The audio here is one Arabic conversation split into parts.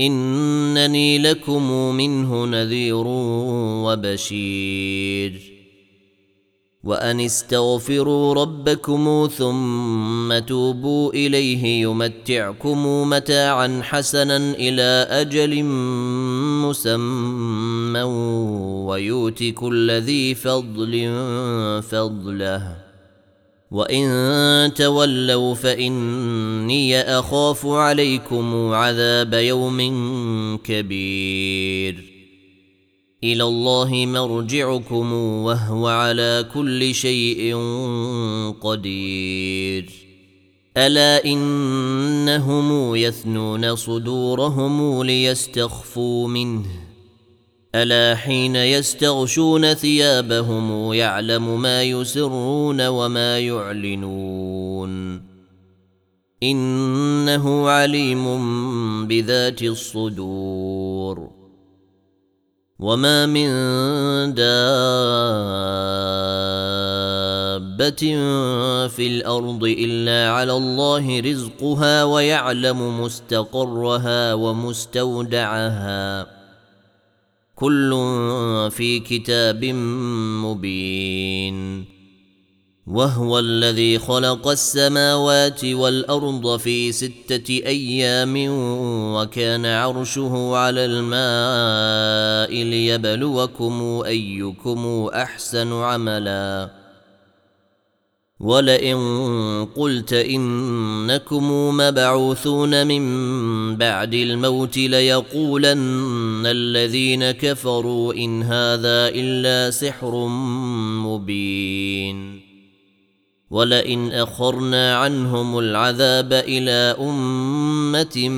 إنني لكم منه نذير وبشير. وأن استغفروا ربكم ثم توبوا إليه يمتعكم متاعا حسنا إلى أجل مسمى ويؤت كل ذي فضل فضله. وان تولوا فاني اخاف عليكم عذاب يوم كبير إلى الله مرجعكم وهو على كل شيء قدير الا انهم يثنون صدورهم ليستخفوا منه ألا حين يستغشون ثيابهم يعلم ما يسرون وما يعلنون. إنه عليم بذات الصدور. وما من دابة في الأرض إلا على الله رزقها ويعلم مستقرها ومستودعها. كل في كتاب مبين. وهو الذي خلق السماوات والأرض في ستة أيام وكان عرشه على الماء ليبلوكم أيكم أحسن عملا. ولئن قلت انكم مبعوثون من بعد الموت ليقولن الذين كفروا ان هذا الا سحر مبين ولئن اخرنا عنهم العذاب إلى امه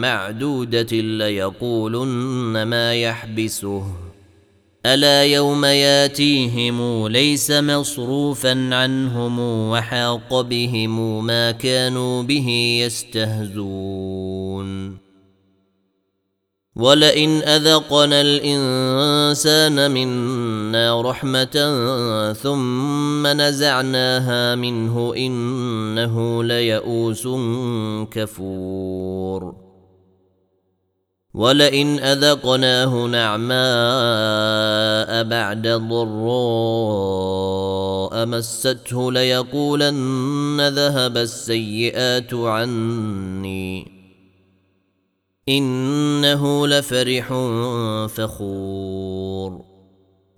معدوده ليقولن ما يحبسه ألا يوم ياتيهم ليس مصروفا عنهم وحاق بهم ما كانوا به يستهزون. ولئن أذقنا الإنسان منا رحمة ثم نزعناها منه إنه ليئوس كفور. ولئن اذقناه نعماء بعد ضراء مسته ليقولن ذهب السيئات عني انه لفرح فخور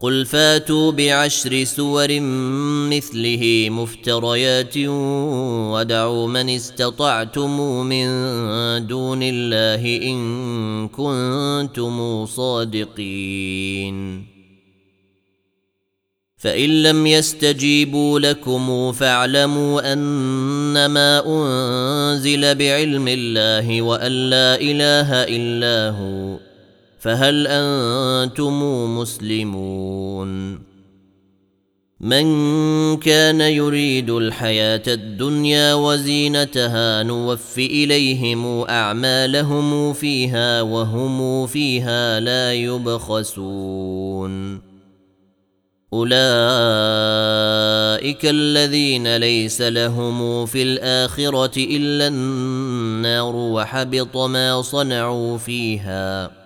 قل فاتوا بعشر سور مثله مفتريات ودعوا من استطعتم من دون الله ان كنتم صادقين فان لم يستجيبوا لكم فاعلموا انما انزل بعلم الله وان لا اله الا هو فهل أنتم مسلمون؟ من كان يريد الحياة الدنيا وزينتها نوف إليهم أعمالهم فيها وهم فيها لا يبخسون. أولئك الذين ليس لهم في الآخرة إلا النار وحبط ما صنعوا فيها.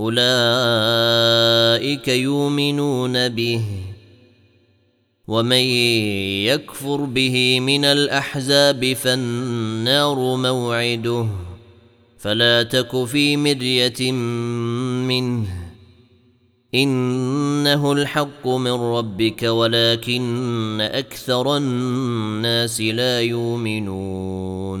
أولئك يؤمنون به ومن يكفر به من الأحزاب فالنار موعده فلا تك في مرية منه إنه الحق من ربك ولكن أكثر الناس لا يؤمنون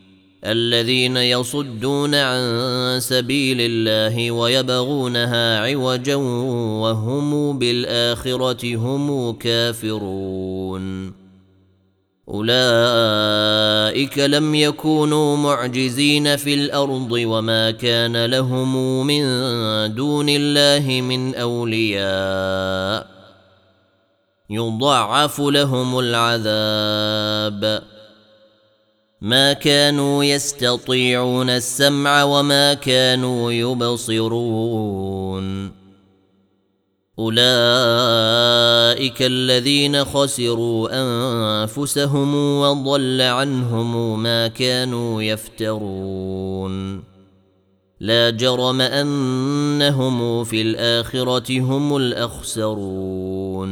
الذين يصدون عن سبيل الله ويبغونها عوجا وهم بالآخرة هم كافرون. أولئك لم يكونوا معجزين في الأرض وما كان لهم من دون الله من أولياء. يضاعف لهم العذاب. ما كانوا يستطيعون السمع وما كانوا يبصرون. أولئك الذين خسروا أنفسهم وضل عنهم ما كانوا يفترون. لا جرم أنهم في الآخرة هم الأخسرون.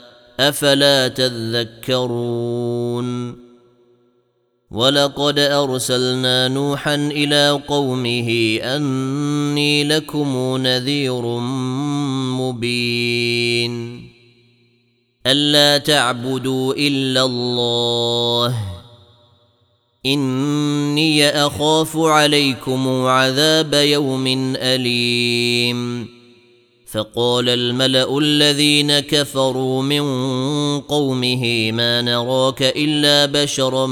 أفلا تذكرون ولقد أرسلنا نوحا إلى قومه أني لكم نذير مبين. ألا تعبدوا إلا الله. إني أخاف عليكم عذاب يوم أليم. فقال الملأ الذين كفروا من قومه ما نراك إلا بشرا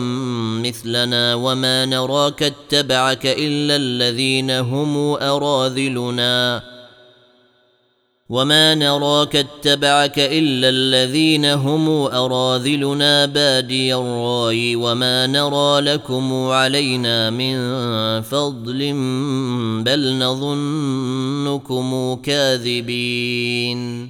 مثلنا وما نراك اتبعك إلا الذين هم أراذلنا. وما نراك اتبعك الا الذين هم اراذلنا بادي الراي وما نرى لكم علينا من فضل بل نظنكم كاذبين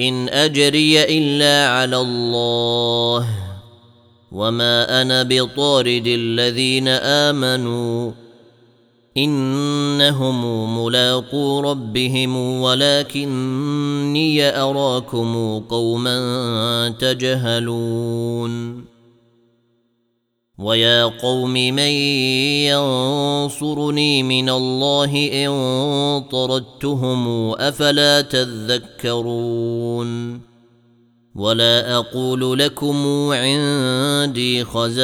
إن أجري إلا على الله. وما أنا بطارد الذين آمنوا. إنهم ملاقو ربهم ولكني أراكم قوما تجهلون. ويا قوم من ينصرني من الله ان طردتهم افلا تذكرون ولا أقول لكم عندي خزائن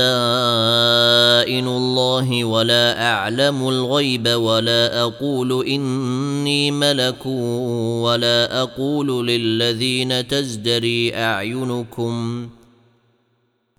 الله ولا اعلم الغيب ولا أقول اني ملك ولا أقول للذين تزدري اعينكم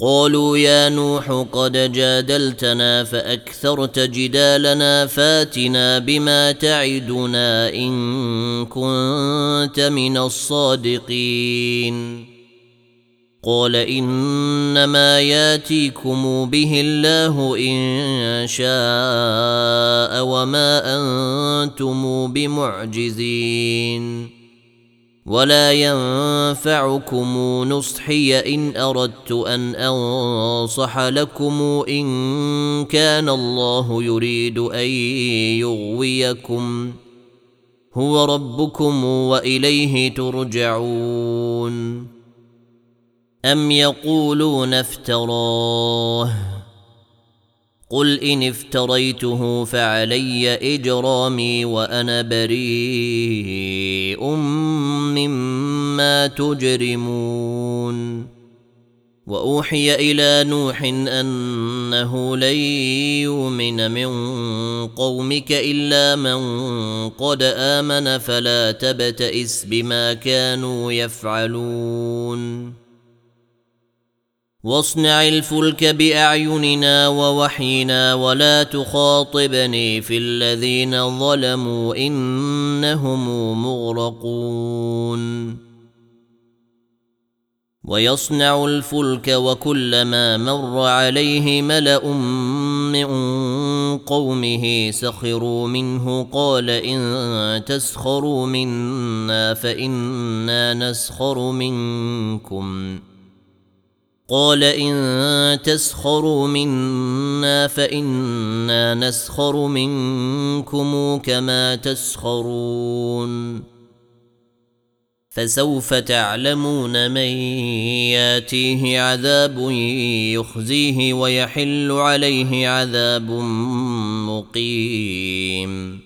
قالوا يا نوح قد جادلتنا فأكثرت جدالنا فاتنا بما تعدنا إن كنت من الصادقين. قال إنما ياتيكم به الله إن شاء وما أنتم بمعجزين. ولا ينفعكم نصحي ان اردت ان انصح لكم ان كان الله يريد ان يغويكم هو ربكم واليه ترجعون أم يقولون افتراه قل إن افتريته فعلي إجرامي وأنا بريء مما تجرمون. وأوحي إلى نوح أنه لن يؤمن من قومك إلا من قد آمن فلا تبتئس بما كانوا يفعلون. واصنع الفلك بأعيننا ووحينا ولا تخاطبني في الذين ظلموا إنهم مغرقون. ويصنع الفلك وكلما مر عليه ملأ من قومه سخروا منه قال إن تسخروا منا فإنا نسخر منكم. قال إن تسخروا منا فإنا نسخر منكم كما تسخرون. فسوف تعلمون من ياتيه عذاب يخزيه ويحل عليه عذاب مقيم.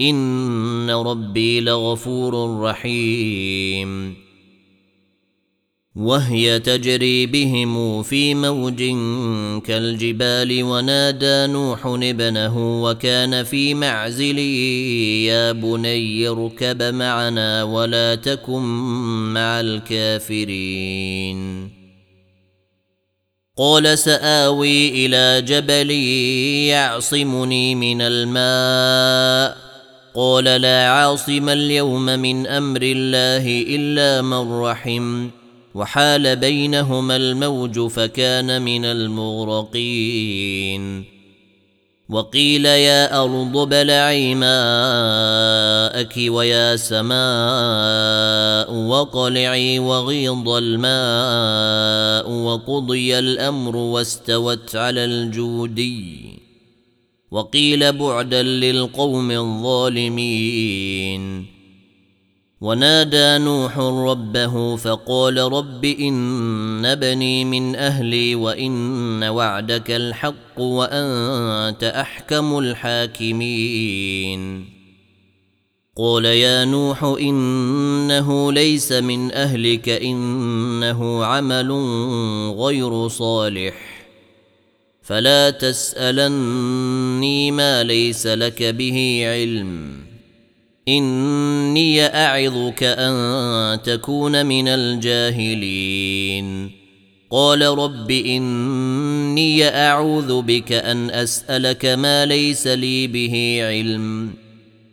ان ربي لغفور رحيم. وهي تجري بهم في موج كالجبال ونادى نوح ابنه وكان في معزل يا بني اركب معنا ولا تكن مع الكافرين. قال ساوي إلى جبل يعصمني من الماء. قال لا عاصم اليوم من أمر الله الا من رحم وحال بينهما الموج فكان من المغرقين. وقيل يا ارض بلعي ماءك ويا سماء وقلعي وغيض الماء وقضي الامر واستوت على الجودي. وقيل بعدا للقوم الظالمين. ونادى نوح ربه فقال رب إن بني من أهلي وإن وعدك الحق وأنت أحكم الحاكمين. قال يا نوح إنه ليس من أهلك إنه عمل غير صالح. فلا تسألني ما ليس لك به علم. إني أعظك أن تكون من الجاهلين. قال رب إني أعوذ بك أن أسألك ما ليس لي به علم.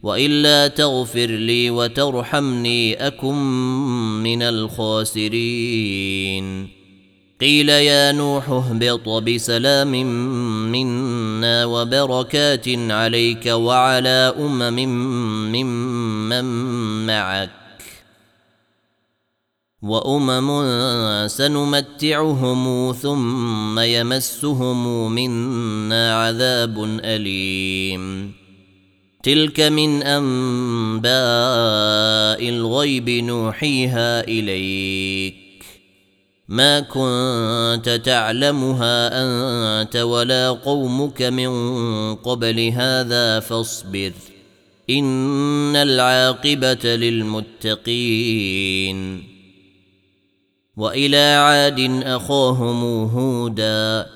وإلا تغفر لي وترحمني أكن من الخاسرين. قيل يا نوح اهبط بسلام منا وبركات عليك وعلى أمم ممن معك. وأمم سنمتعهم ثم يمسهم منا عذاب أليم. تلك من أنباء الغيب نوحيها إليك. ما كنت تعلمها أنت ولا قومك من قبل هذا فاصبر. إن العاقبة للمتقين. وإلى عاد أخاهم هودا.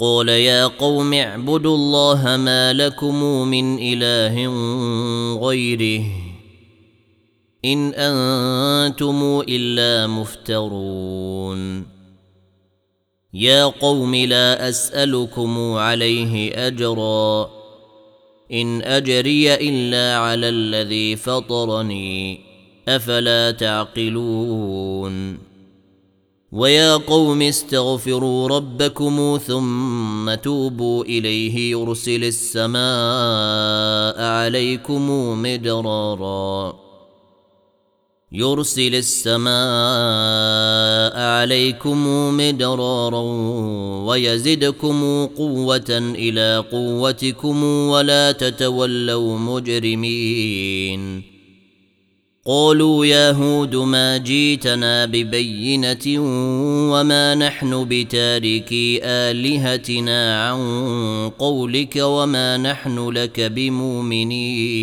قال يا قوم اعبدوا الله ما لكم من إله غيره. إن أنتم إلا مفترون. يا قوم لا أسألكم عليه أجرا. إن أجري إلا على الذي فطرني. أفلا تعقلون. ويا قوم استغفروا ربكم ثم توبوا إليه يرسل السماء عليكم مدرارا. يرسل السماء عليكم مدرارا ويزدكم قوة إلى قوتكم ولا تتولوا مجرمين. قالوا يا هود ما جيتنا ببينة وما نحن بتاركي آلهتنا عن قولك وما نحن لك بمؤمنين.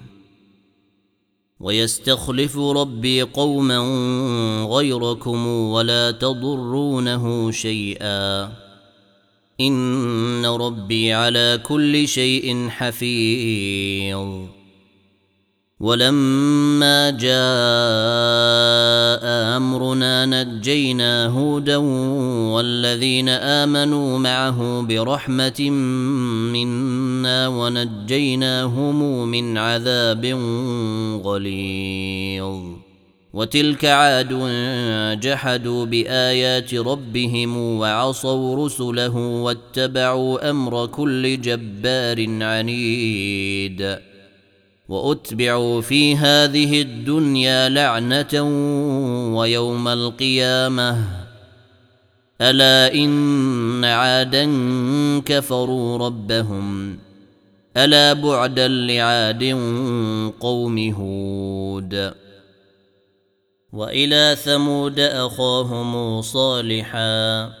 ويستخلف ربي قوما غيركم ولا تضرونه شيئا. إن ربي على كل شيء حفيظ. ولما جاء أمرنا نجينا هودا والذين آمنوا معه برحمة منا ونجيناهم من عذاب غليظ. وتلك عاد جحدوا بآيات ربهم وعصوا رسله واتبعوا أمر كل جبار عنيد. وأتبعوا في هذه الدنيا لعنة ويوم القيامة. ألا إن عادا كفروا ربهم. ألا بعدا لعاد قوم هود. وإلى ثمود أخاهم صالحا.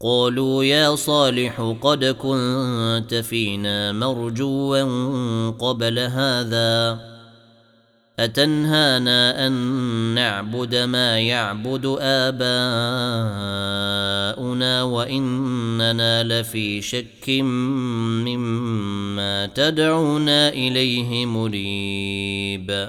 قالوا يا صالح قد كنت فينا مرجوا قبل هذا. أتنهانا أن نعبد ما يعبد آباؤنا وإننا لفي شك مما تدعونا إليه مريب.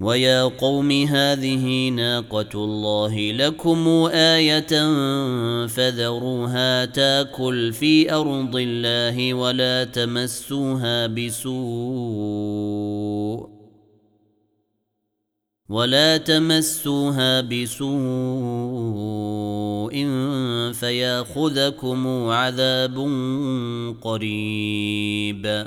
ويا قوم هذه ناقة الله لكم آية فذروها تاكل في أرض الله ولا تمسوها بسوء ولا تمسوها بسوء فياخذكم عذاب قريب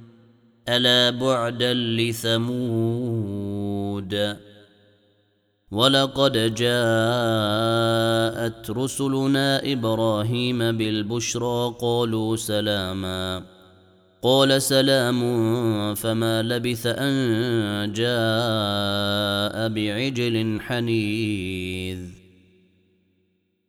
ألا بعدا لثمود ولقد جاءت رسلنا إبراهيم بالبشرى قالوا سلاما قال سلام فما لبث أن جاء بعجل حنيذ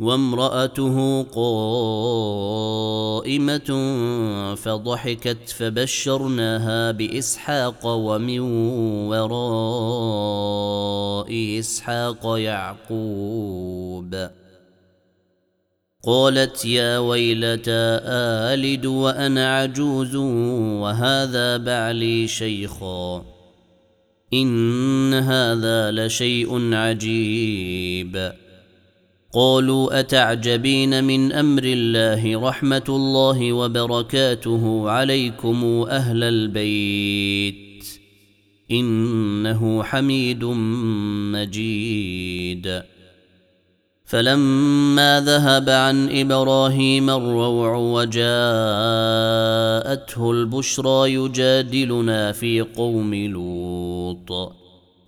وامرأته قائمة فضحكت فبشرناها بإسحاق ومن وراء إسحاق يعقوب. قالت يا ويلتى آلد وأنا عجوز وهذا بعلي شيخا. إن هذا لشيء عجيب. قالوا أتعجبين من أمر الله رحمة الله وبركاته عليكم أهل البيت إنه حميد مجيد. فلما ذهب عن إبراهيم الروع وجاءته البشرى يجادلنا في قوم لوط.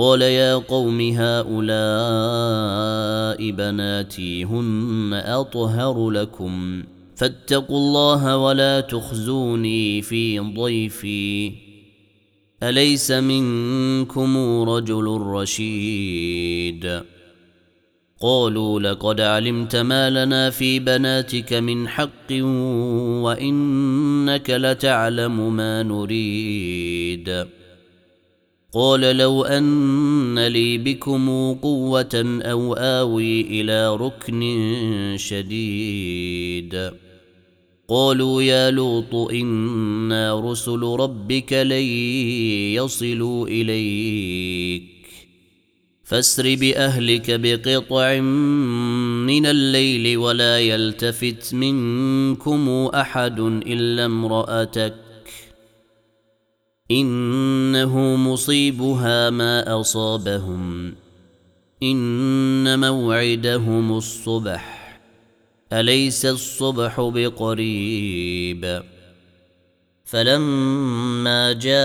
قال يا قوم هؤلاء بناتي هن أطهر لكم. فاتقوا الله ولا تخزوني في ضيفي. أليس منكم رجل رشيد؟ قالوا لقد علمت ما لنا في بناتك من حق وإنك لتعلم ما نريد. قال لو أن لي بكم قوة أو آوي إلى ركن شديد. قالوا يا لوط إنا رسل ربك لن يصلوا إليك. فاسر بأهلك بقطع من الليل ولا يلتفت منكم أحد إلا امرأتك. إنه مصيبها ما أصابهم. إن موعدهم الصبح. أليس الصبح بقريب؟ فلما جاء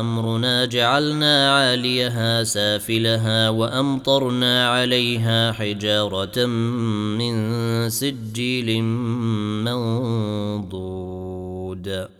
أمرنا جعلنا عاليها سافلها وأمطرنا عليها حجارة من سجيل منضود.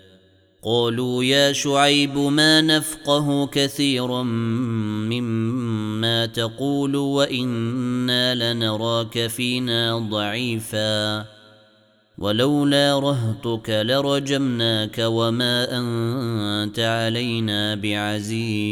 قالوا يا شعيب ما نفقه كثيرا مما تقول وإنا لنراك فينا ضعيفا. ولولا رهطك لرجمناك وما أنت علينا بعزيز.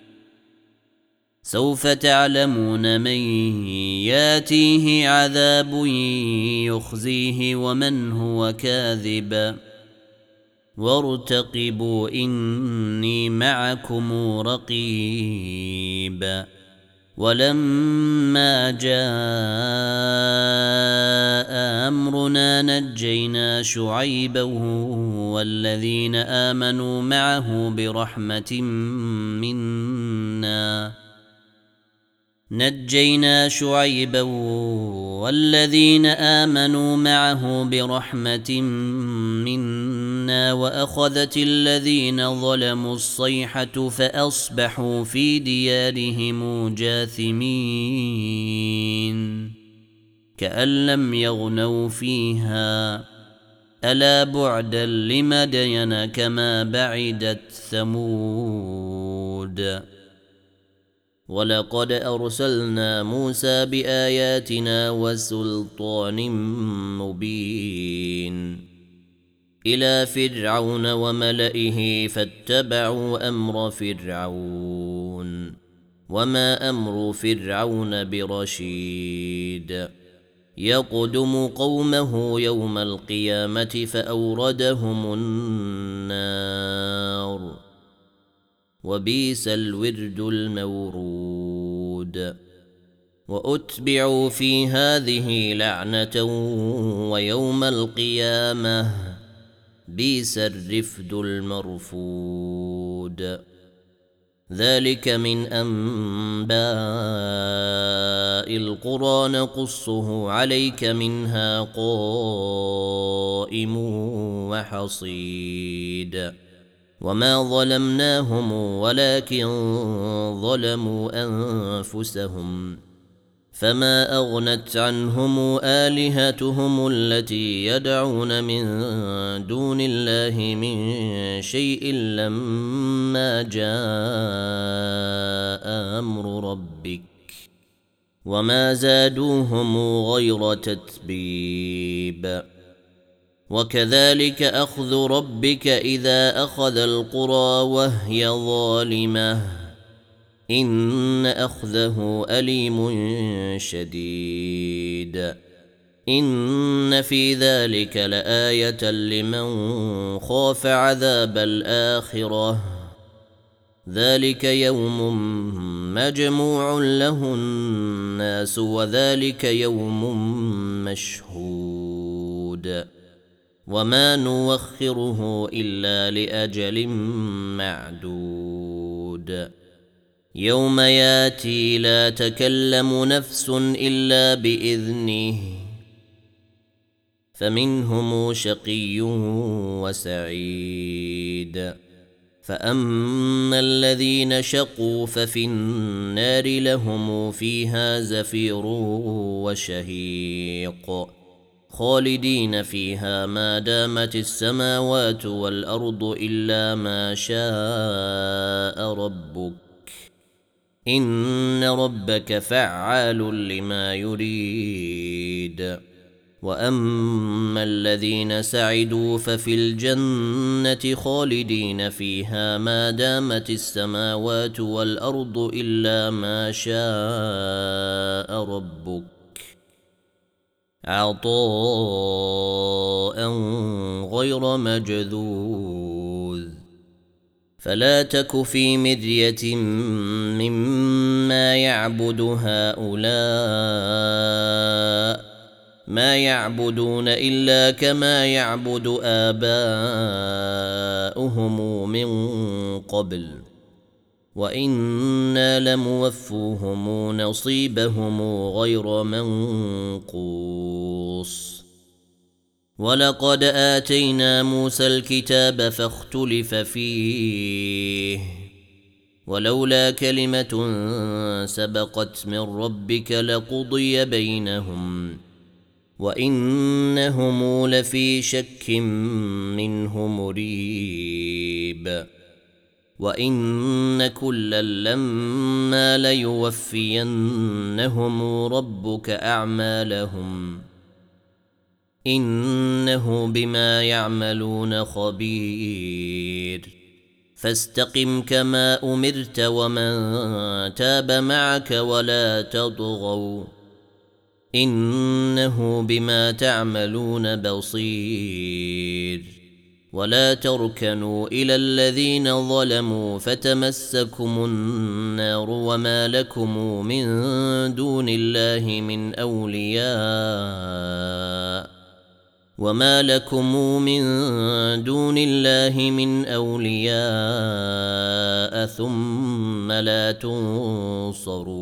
سوف تعلمون من ياتيه عذاب يخزيه ومن هو كاذب. وارتقبوا إني معكم رقيب. ولما جاء أمرنا نجينا شعيبا والذين آمنوا معه برحمة منا. نجينا شعيبا والذين آمنوا معه برحمة منا وأخذت الذين ظلموا الصيحة فأصبحوا في ديارهم جاثمين. كأن لم يغنوا فيها. ألا بعدا لمدين كما بعدت ثمود. ولقد ارسلنا موسى باياتنا وسلطان مبين إلى فرعون وملئه فاتبعوا أمر فرعون وما أمر فرعون برشيد يقدم قومه يوم القيامه فاوردهم النار وبيس الورد المورود. وأتبعوا في هذه لعنة ويوم القيامة. بيس الرفد المرفود. ذلك من أنباء القرى نقصه عليك منها قائم وحصيد. وما ظلمناهم ولكن ظلموا انفسهم فما اغنت عنهم الهتهم التي يدعون من دون الله من شيء لما جاء أمر ربك وما زادوهم غير تتبيب وكذلك أخذ ربك إذا أخذ القرى وهي ظالمة. إن أخذه أليم شديد. إن في ذلك لآية لمن خاف عذاب الآخرة. ذلك يوم مجموع له الناس وذلك يوم مشهود. وما نوخره الا لاجل معدود. يوم ياتي لا تكلم نفس الا باذنه فمنهم شقي وسعيد. فاما الذين شقوا ففي النار لهم فيها زفير وشهيق. خالدين فيها ما دامت السماوات والأرض إلا ما شاء ربك. إن ربك فعال لما يريد. وأما الذين سعدوا ففي الجنة خالدين فيها ما دامت السماوات والأرض إلا ما شاء ربك. عطاء غير مجذوذ. فلا تك في مرية مما يعبد هؤلاء ما يعبدون إلا كما يعبد آباؤهم من قبل. وأنا لموفوهم نصيبهم غير منقوص. ولقد اتينا موسى الكتاب فاختلف فيه. ولولا كلمه سبقت من ربك لقضي بينهم. وانهم لفي شك منه مريب. وان كلا لما ليوفينهم ربك اعمالهم انه بما يعملون خبير فاستقم كما امرت ومن تاب معك ولا تطغوا انه بما تعملون بصير ولا تركنوا إلى الذين ظلموا فتمسكم النار وما لكم من دون الله من أولياء وما لكم من دون الله من أولياء ثم لا تنصرون